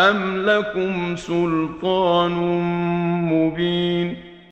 أم لكم سلطان مبين